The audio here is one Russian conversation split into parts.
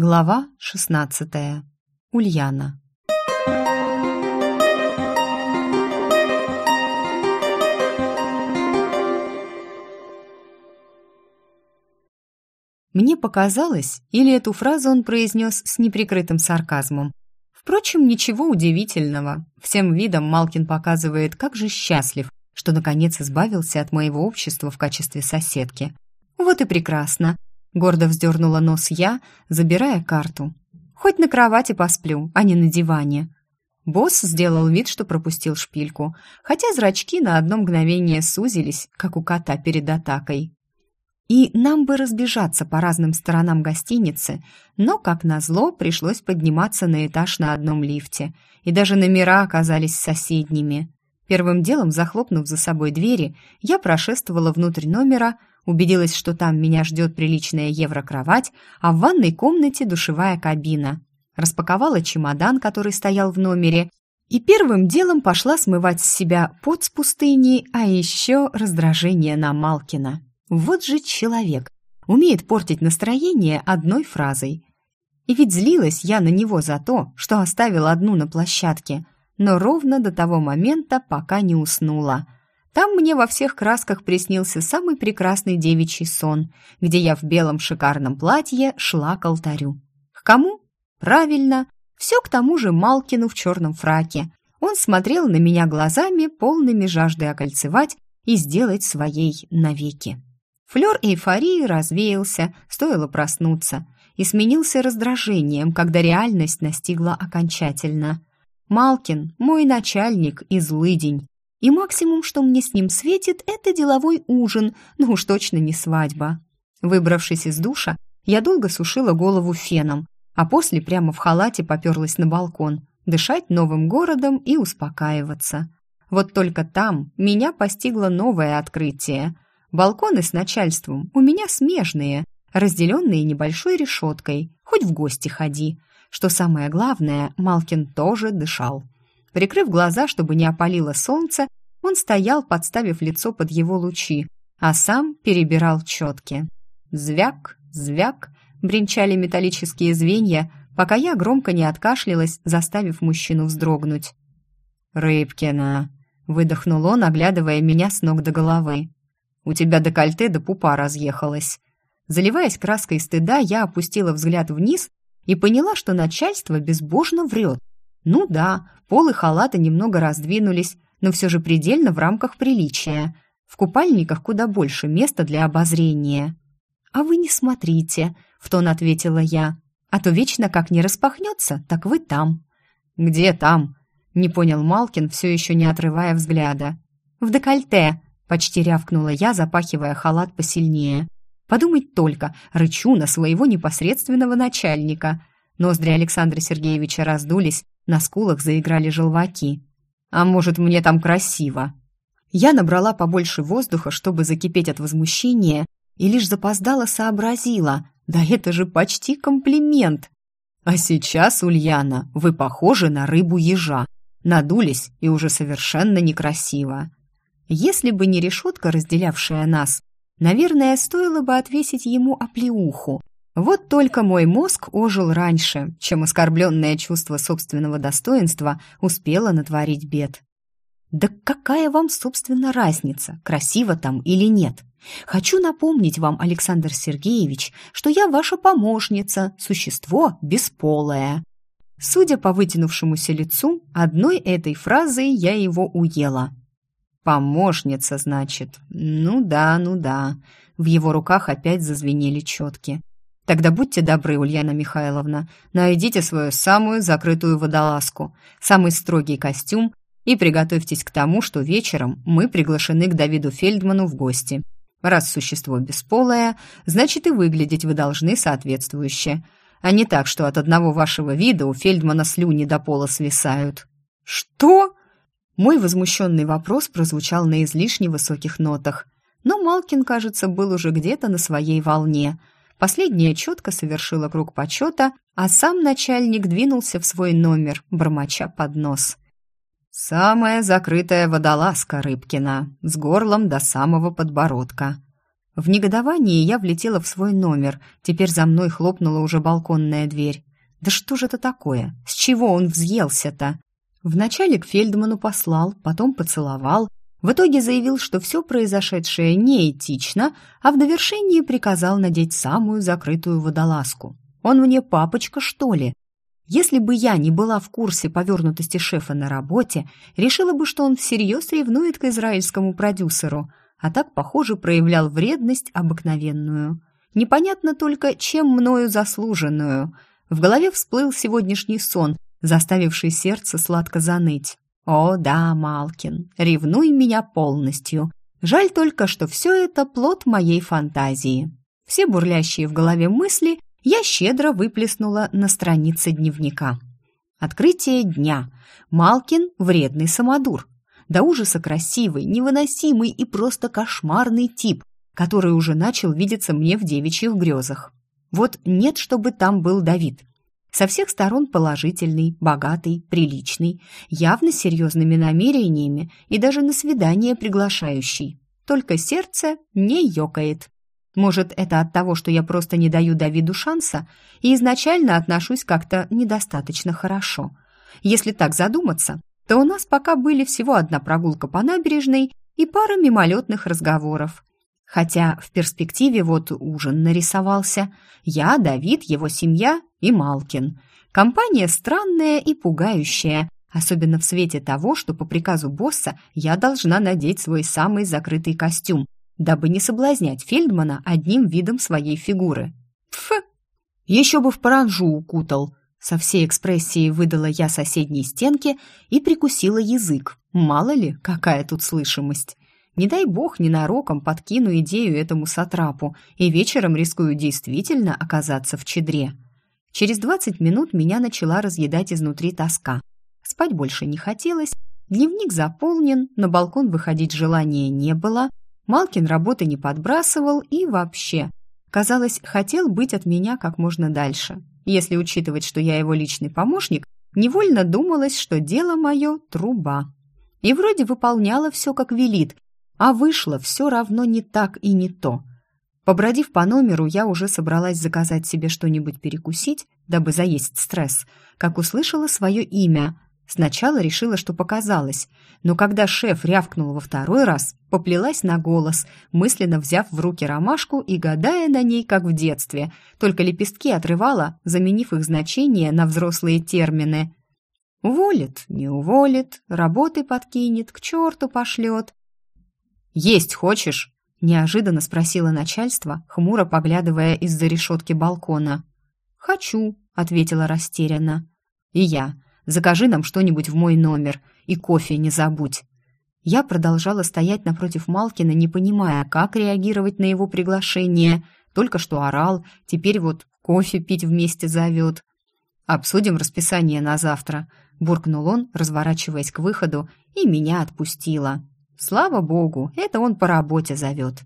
Глава 16. Ульяна. Мне показалось, или эту фразу он произнес с неприкрытым сарказмом. Впрочем, ничего удивительного. Всем видом Малкин показывает, как же счастлив, что наконец избавился от моего общества в качестве соседки. Вот и прекрасно. Гордо вздернула нос я, забирая карту. Хоть на кровати посплю, а не на диване. Босс сделал вид, что пропустил шпильку, хотя зрачки на одно мгновение сузились, как у кота перед атакой. И нам бы разбежаться по разным сторонам гостиницы, но, как назло, пришлось подниматься на этаж на одном лифте, и даже номера оказались соседними. Первым делом, захлопнув за собой двери, я прошествовала внутрь номера, убедилась, что там меня ждет приличная еврокровать, а в ванной комнате душевая кабина. Распаковала чемодан, который стоял в номере, и первым делом пошла смывать с себя пот с пустыни, а еще раздражение на Малкина. Вот же человек, умеет портить настроение одной фразой. И ведь злилась я на него за то, что оставила одну на площадке – но ровно до того момента, пока не уснула. Там мне во всех красках приснился самый прекрасный девичий сон, где я в белом шикарном платье шла к алтарю. К кому? Правильно, все к тому же Малкину в черном фраке. Он смотрел на меня глазами, полными жажды окольцевать и сделать своей навеки. Флёр эйфории развеялся, стоило проснуться, и сменился раздражением, когда реальность настигла окончательно. Малкин – мой начальник и злыдень. И максимум, что мне с ним светит, это деловой ужин, но уж точно не свадьба. Выбравшись из душа, я долго сушила голову феном, а после прямо в халате поперлась на балкон, дышать новым городом и успокаиваться. Вот только там меня постигло новое открытие. Балконы с начальством у меня смежные, разделенные небольшой решеткой, хоть в гости ходи – что самое главное, Малкин тоже дышал. Прикрыв глаза, чтобы не опалило солнце, он стоял, подставив лицо под его лучи, а сам перебирал четки. Звяк, звяк, бренчали металлические звенья, пока я громко не откашлялась, заставив мужчину вздрогнуть. «Рыбкина», — выдохнул он, оглядывая меня с ног до головы. «У тебя декольте до пупа разъехалось». Заливаясь краской стыда, я опустила взгляд вниз и поняла, что начальство безбожно врет. Ну да, полы халата немного раздвинулись, но все же предельно в рамках приличия. В купальниках куда больше места для обозрения. «А вы не смотрите», — в тон ответила я. «А то вечно как не распахнется, так вы там». «Где там?» — не понял Малкин, все еще не отрывая взгляда. «В декольте», — почти рявкнула я, запахивая халат посильнее. Подумать только, рычу на своего непосредственного начальника. Ноздри Александра Сергеевича раздулись, на скулах заиграли желваки. «А может, мне там красиво?» Я набрала побольше воздуха, чтобы закипеть от возмущения, и лишь запоздала сообразила. Да это же почти комплимент. А сейчас, Ульяна, вы похожи на рыбу-ежа. Надулись и уже совершенно некрасиво. Если бы не решетка, разделявшая нас, Наверное, стоило бы отвесить ему оплеуху. Вот только мой мозг ожил раньше, чем оскорбленное чувство собственного достоинства успело натворить бед. Да какая вам, собственно, разница, красиво там или нет? Хочу напомнить вам, Александр Сергеевич, что я ваша помощница, существо бесполое. Судя по вытянувшемуся лицу, одной этой фразой я его уела. «Помощница, значит. Ну да, ну да». В его руках опять зазвенели четки. «Тогда будьте добры, Ульяна Михайловна, найдите свою самую закрытую водолазку, самый строгий костюм и приготовьтесь к тому, что вечером мы приглашены к Давиду Фельдману в гости. Раз существо бесполое, значит и выглядеть вы должны соответствующе, а не так, что от одного вашего вида у Фельдмана слюни до пола свисают». «Что?» Мой возмущенный вопрос прозвучал на излишне высоких нотах. Но Малкин, кажется, был уже где-то на своей волне. Последняя четко совершила круг почета, а сам начальник двинулся в свой номер, бормоча под нос. «Самая закрытая водолазка Рыбкина, с горлом до самого подбородка». В негодовании я влетела в свой номер. Теперь за мной хлопнула уже балконная дверь. Да что же это такое? С чего он взъелся-то? Вначале к Фельдману послал, потом поцеловал. В итоге заявил, что все произошедшее неэтично, а в довершении приказал надеть самую закрытую водолазку. Он мне папочка, что ли? Если бы я не была в курсе повернутости шефа на работе, решила бы, что он всерьез ревнует к израильскому продюсеру, а так, похоже, проявлял вредность обыкновенную. Непонятно только, чем мною заслуженную. В голове всплыл сегодняшний сон, заставивший сердце сладко заныть. «О да, Малкин, ревнуй меня полностью. Жаль только, что все это плод моей фантазии». Все бурлящие в голове мысли я щедро выплеснула на странице дневника. Открытие дня. Малкин – вредный самодур. До ужаса красивый, невыносимый и просто кошмарный тип, который уже начал видеться мне в девичьих грезах. Вот нет, чтобы там был Давид. Со всех сторон положительный, богатый, приличный, явно серьезными намерениями и даже на свидание приглашающий. Только сердце не ёкает. Может, это от того, что я просто не даю Давиду шанса и изначально отношусь как-то недостаточно хорошо. Если так задуматься, то у нас пока были всего одна прогулка по набережной и пара мимолетных разговоров. Хотя в перспективе вот ужин нарисовался. Я, Давид, его семья и Малкин. Компания странная и пугающая, особенно в свете того, что по приказу босса я должна надеть свой самый закрытый костюм, дабы не соблазнять Фельдмана одним видом своей фигуры. Пф! Еще бы в паранжу укутал. Со всей экспрессией выдала я соседней стенке и прикусила язык. Мало ли, какая тут слышимость. Не дай бог ненароком подкину идею этому сатрапу, и вечером рискую действительно оказаться в чедре. Через двадцать минут меня начала разъедать изнутри тоска. Спать больше не хотелось, дневник заполнен, на балкон выходить желания не было, Малкин работы не подбрасывал и вообще, казалось, хотел быть от меня как можно дальше. Если учитывать, что я его личный помощник, невольно думалось, что дело мое – труба. И вроде выполняла все как велит, а вышло все равно не так и не то. Побродив по номеру, я уже собралась заказать себе что-нибудь перекусить, дабы заесть стресс, как услышала свое имя. Сначала решила, что показалось, но когда шеф рявкнул во второй раз, поплелась на голос, мысленно взяв в руки ромашку и гадая на ней, как в детстве, только лепестки отрывала, заменив их значение на взрослые термины. Уволит, не уволит, работы подкинет, к черту пошлет. «Есть хочешь?» – неожиданно спросила начальство, хмуро поглядывая из-за решетки балкона. «Хочу», – ответила растерянно. «И я. Закажи нам что-нибудь в мой номер. И кофе не забудь». Я продолжала стоять напротив Малкина, не понимая, как реагировать на его приглашение. Только что орал, теперь вот кофе пить вместе зовет. «Обсудим расписание на завтра», – буркнул он, разворачиваясь к выходу, и меня отпустила. Слава богу, это он по работе зовет.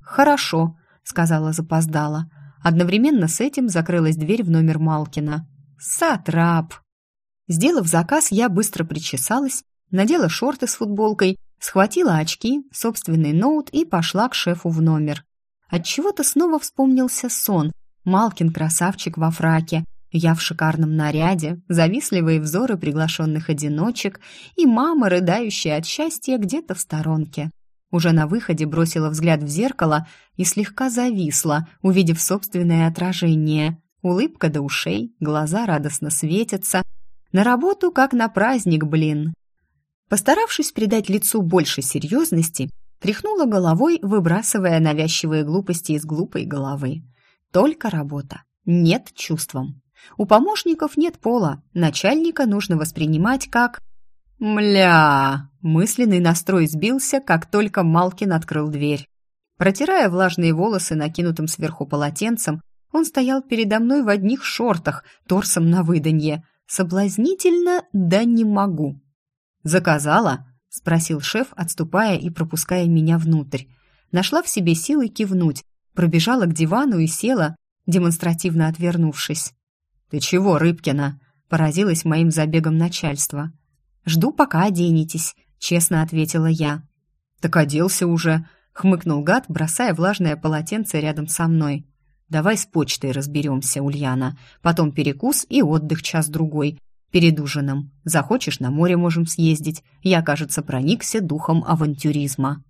«Хорошо», — сказала запоздала. Одновременно с этим закрылась дверь в номер Малкина. «Сатрап!» Сделав заказ, я быстро причесалась, надела шорты с футболкой, схватила очки, собственный ноут и пошла к шефу в номер. Отчего-то снова вспомнился сон. Малкин красавчик во фраке, я в шикарном наряде, завистливые взоры приглашенных одиночек и мама, рыдающая от счастья где-то в сторонке. Уже на выходе бросила взгляд в зеркало и слегка зависла, увидев собственное отражение. Улыбка до ушей, глаза радостно светятся. На работу, как на праздник, блин. Постаравшись придать лицу больше серьезности, тряхнула головой, выбрасывая навязчивые глупости из глупой головы. Только работа, нет чувством. У помощников нет пола, начальника нужно воспринимать как... «Мля!» Мысленный настрой сбился, как только Малкин открыл дверь. Протирая влажные волосы накинутым сверху полотенцем, он стоял передо мной в одних шортах, торсом на выданье. Соблазнительно, да не могу. «Заказала?» — спросил шеф, отступая и пропуская меня внутрь. Нашла в себе силы кивнуть, пробежала к дивану и села, демонстративно отвернувшись. «Ты чего, Рыбкина?» – поразилась моим забегом начальства. «Жду, пока оденетесь», – честно ответила я. «Так оделся уже», хмыкнул гад, бросая влажное полотенце рядом со мной. «Давай с почтой разберемся, Ульяна. Потом перекус и отдых час-другой. Перед ужином. Захочешь, на море можем съездить. Я, кажется, проникся духом авантюризма».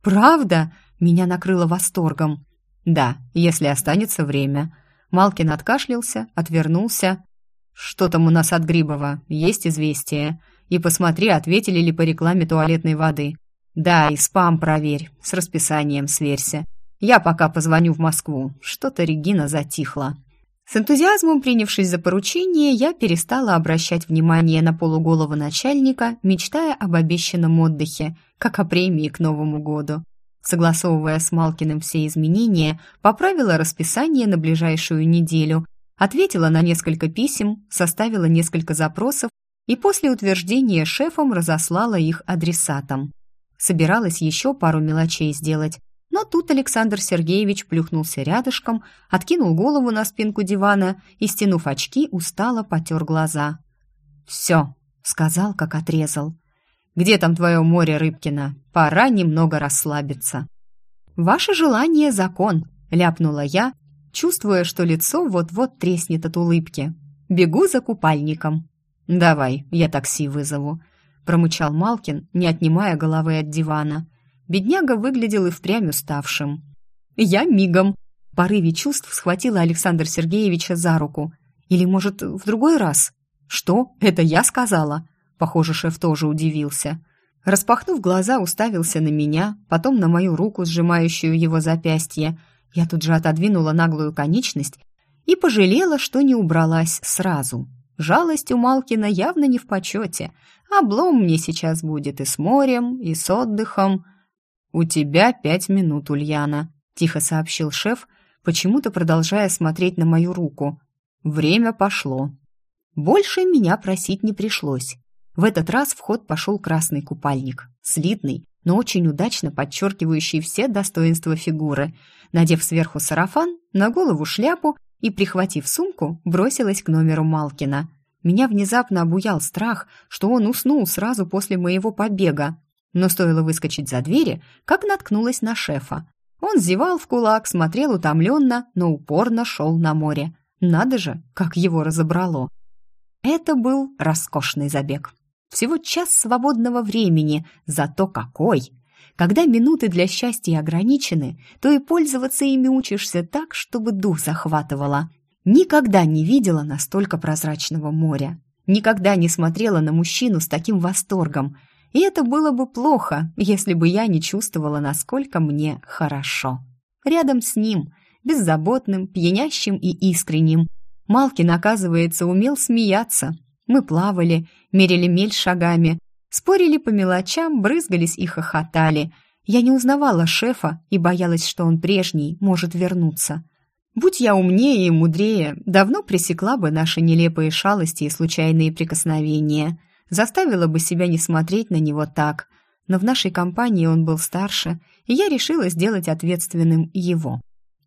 «Правда?» — меня накрыло восторгом. «Да, если останется время». Малкин откашлялся, отвернулся. «Что там у нас от Грибова? Есть известие. И посмотри, ответили ли по рекламе туалетной воды. Да, и спам проверь, с расписанием сверься. Я пока позвоню в Москву. Что-то Регина затихла. С энтузиазмом принявшись за поручение, я перестала обращать внимание на полуголого начальника, мечтая об обещанном отдыхе, как о премии к Новому году. Согласовывая с Малкиным все изменения, поправила расписание на ближайшую неделю, ответила на несколько писем, составила несколько запросов и после утверждения шефом разослала их адресатам. Собиралась еще пару мелочей сделать, но тут Александр Сергеевич плюхнулся рядышком, откинул голову на спинку дивана и, стянув очки, устало потер глаза. «Все», — сказал, как отрезал. «Где там твое море, Рыбкина? Пора немного расслабиться». «Ваше желание — закон», — ляпнула я, чувствуя, что лицо вот-вот треснет от улыбки. «Бегу за купальником». «Давай, я такси вызову», промычал Малкин, не отнимая головы от дивана. Бедняга выглядел и впрямь уставшим. «Я мигом!» В порыве чувств схватила Александра Сергеевича за руку. «Или, может, в другой раз?» «Что? Это я сказала?» Похоже, шеф тоже удивился. Распахнув глаза, уставился на меня, потом на мою руку, сжимающую его запястье. Я тут же отодвинула наглую конечность и пожалела, что не убралась сразу. Жалость у Малкина явно не в почете. Облом мне сейчас будет и с морем, и с отдыхом. «У тебя пять минут, Ульяна», — тихо сообщил шеф, почему-то продолжая смотреть на мою руку. «Время пошло». Больше меня просить не пришлось. В этот раз в ход пошел красный купальник, слитный, но очень удачно подчеркивающий все достоинства фигуры. Надев сверху сарафан, на голову шляпу и, прихватив сумку, бросилась к номеру Малкина. Меня внезапно обуял страх, что он уснул сразу после моего побега. Но стоило выскочить за двери, как наткнулась на шефа. Он зевал в кулак, смотрел утомленно, но упорно шел на море. Надо же, как его разобрало. Это был роскошный забег. Всего час свободного времени, зато какой! Когда минуты для счастья ограничены, то и пользоваться ими учишься так, чтобы дух захватывало. Никогда не видела настолько прозрачного моря. Никогда не смотрела на мужчину с таким восторгом. И это было бы плохо, если бы я не чувствовала, насколько мне хорошо. Рядом с ним, беззаботным, пьянящим и искренним. Малкин, оказывается, умел смеяться. Мы плавали, мерили мель шагами, Спорили по мелочам, брызгались и хохотали. Я не узнавала шефа и боялась, что он прежний может вернуться. Будь я умнее и мудрее, давно пресекла бы наши нелепые шалости и случайные прикосновения, заставила бы себя не смотреть на него так. Но в нашей компании он был старше, и я решила сделать ответственным его.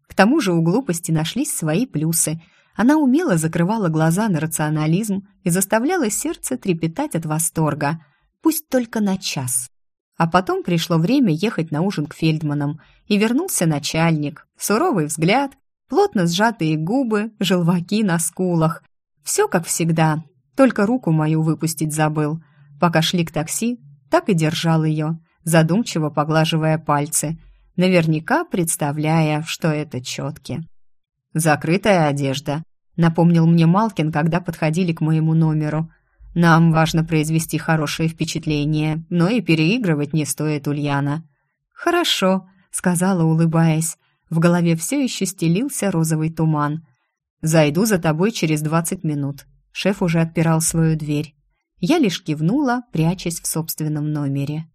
К тому же у глупости нашлись свои плюсы. Она умело закрывала глаза на рационализм и заставляла сердце трепетать от восторга – пусть только на час. А потом пришло время ехать на ужин к Фельдманам, и вернулся начальник, суровый взгляд, плотно сжатые губы, желваки на скулах. Все как всегда, только руку мою выпустить забыл. Пока шли к такси, так и держал ее, задумчиво поглаживая пальцы, наверняка представляя, что это четки. «Закрытая одежда», — напомнил мне Малкин, когда подходили к моему номеру — нам важно произвести хорошее впечатление, но и переигрывать не стоит, Ульяна». «Хорошо», — сказала, улыбаясь. В голове все еще стелился розовый туман. «Зайду за тобой через двадцать минут». Шеф уже отпирал свою дверь. Я лишь кивнула, прячась в собственном номере.